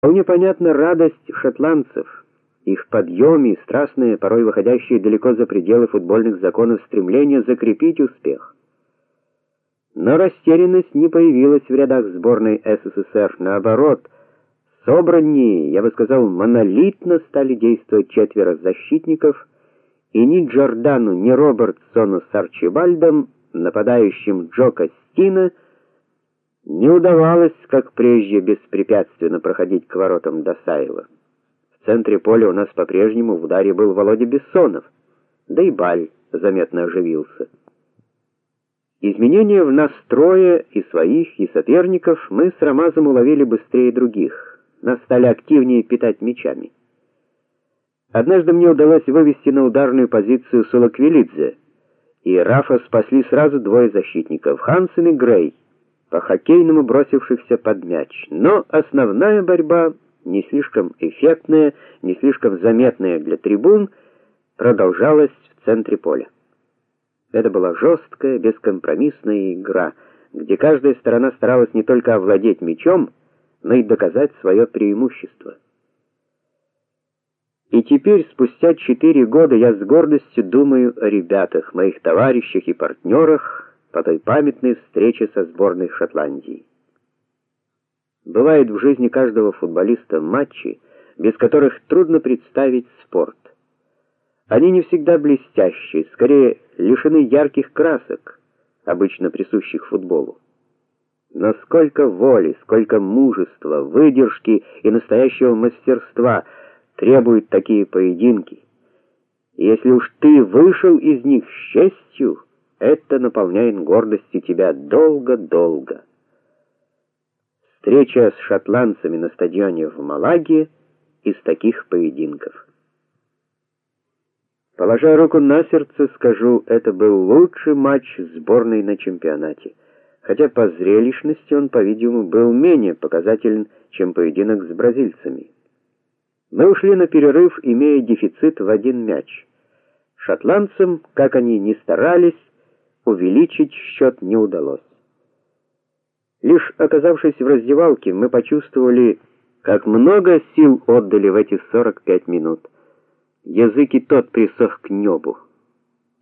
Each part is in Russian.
Вполне понятна радость шотландцев, их подъем и страстное, порой выходящее далеко за пределы футбольных законов стремление закрепить успех. Но растерянность не появилась в рядах сборной СССР, наоборот, собраннее, я бы сказал, монолитно стали действовать четверо защитников, и ни Джордану, ни Робертсону с Арчибальдом, нападающим Джо Кастина, не удавалось, как прежде, беспрепятственно проходить к воротам Досаева. В центре поля у нас по-прежнему в ударе был Володя Бессонов, да и Баль заметно оживился. Изменения в настрое и своих, и соперников мы с Рамазом уловили быстрее других. Нас стали активнее питать мячами. Однажды мне удалось вывести на ударную позицию Сулаквилидзе, и Рафа спасли сразу двое защитников Хансен и Грей по-хоккейному бросившихся под мяч. Но основная борьба, не слишком эффектная, не слишком заметная для трибун, продолжалась в центре поля. Это была жесткая, бескомпромиссная игра, где каждая сторона старалась не только овладеть мячом, но и доказать свое преимущество. И теперь, спустя четыре года, я с гордостью думаю о ребятах, моих товарищах и партнерах, по той памятной встрече со сборной Шотландии. Бывает в жизни каждого футболиста матчи, без которых трудно представить спорт. Они не всегда блестящие, скорее лишены ярких красок, обычно присущих футболу. Но сколько воли, сколько мужества, выдержки и настоящего мастерства требуют такие поединки. Если уж ты вышел из них с честью, это наполняет гордостью тебя долго-долго. Встреча с шотландцами на стадионе в Малаге из таких поединков. Положа руку на сердце, скажу, это был лучший матч сборной на чемпионате. Хотя по зрелищности он, по-видимому, был менее показателен, чем поединок с бразильцами. Мы ушли на перерыв, имея дефицит в один мяч. Шотландцам, как они ни старались, увеличить счет не удалось. Лишь оказавшись в раздевалке, мы почувствовали, как много сил отдали в эти 45 минут. Язык и тот присох к небу.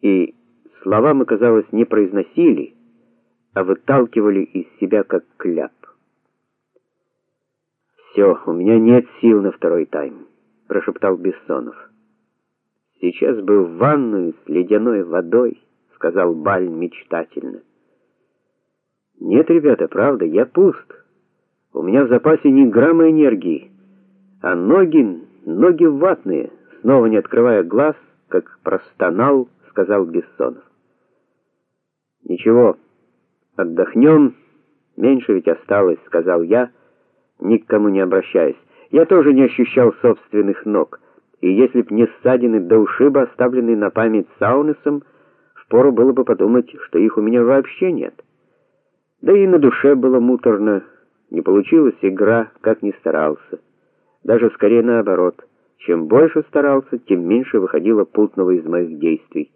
И слова мы, казалось, не произносили, а выталкивали из себя как кляп. «Все, у меня нет сил на второй тайм, прошептал Бессонов. Сейчас бы в ванную с ледяной водой сказал Баль мечтательно. Нет, ребята, правда, я пуст. У меня в запасе ни грамма энергии, а ноги, ноги ватные. Снова не открывая глаз, как простонал, сказал Бессонов. Ничего, отдохнем, меньше ведь осталось, сказал я, никому не обращаясь. Я тоже не ощущал собственных ног, и если б не ссадины до ушиба, оставленные на память Саунесом, Впору было бы подумать, что их у меня вообще нет. Да и на душе было муторно, не получилась игра, как ни старался. Даже скорее наоборот. Чем больше старался, тем меньше выходило путного из моих действий.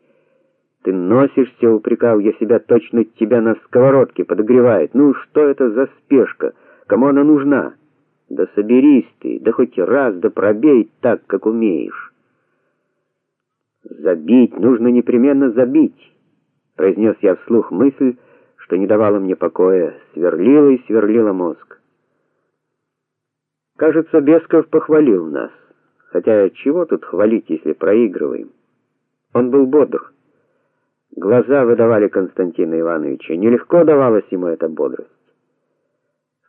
Ты носишься, упрекал я себя, точно тебя на сковородке подогревает. Ну что это за спешка? Кому она нужна? Да соберись ты, да хоть раз, да пробей так, как умеешь. Забить, нужно непременно забить, произнес я вслух мысль, что не давала мне покоя, сверлила и сверлила мозг. Кажется, Бесков похвалил нас. Хотя чего тут хвалить, если проигрываем? Он был бодр. Глаза выдавали Константина Ивановича, нелегко давалась ему эта бодрость.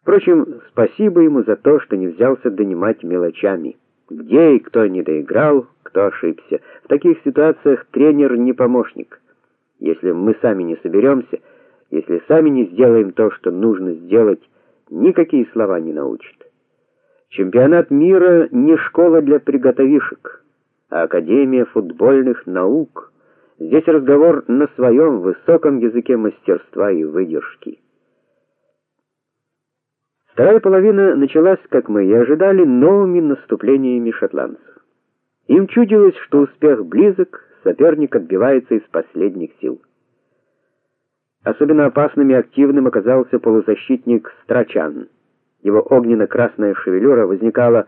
Впрочем, спасибо ему за то, что не взялся донимать мелочами. Где и кто не доиграл, кто ошибся. В таких ситуациях тренер не помощник. Если мы сами не соберемся, если сами не сделаем то, что нужно сделать, никакие слова не научат. Чемпионат мира не школа для приготовишек, а академия футбольных наук. Здесь разговор на своем высоком языке мастерства и выдержки. Вторая половина началась, как мы и ожидали, новыми наступлениями шотландцев. Им чудилось, что успех близок, соперник отбивается из последних сил. Особенно опасным и активным оказался полузащитник Страчан. Его огненно-красная шевелюра возникала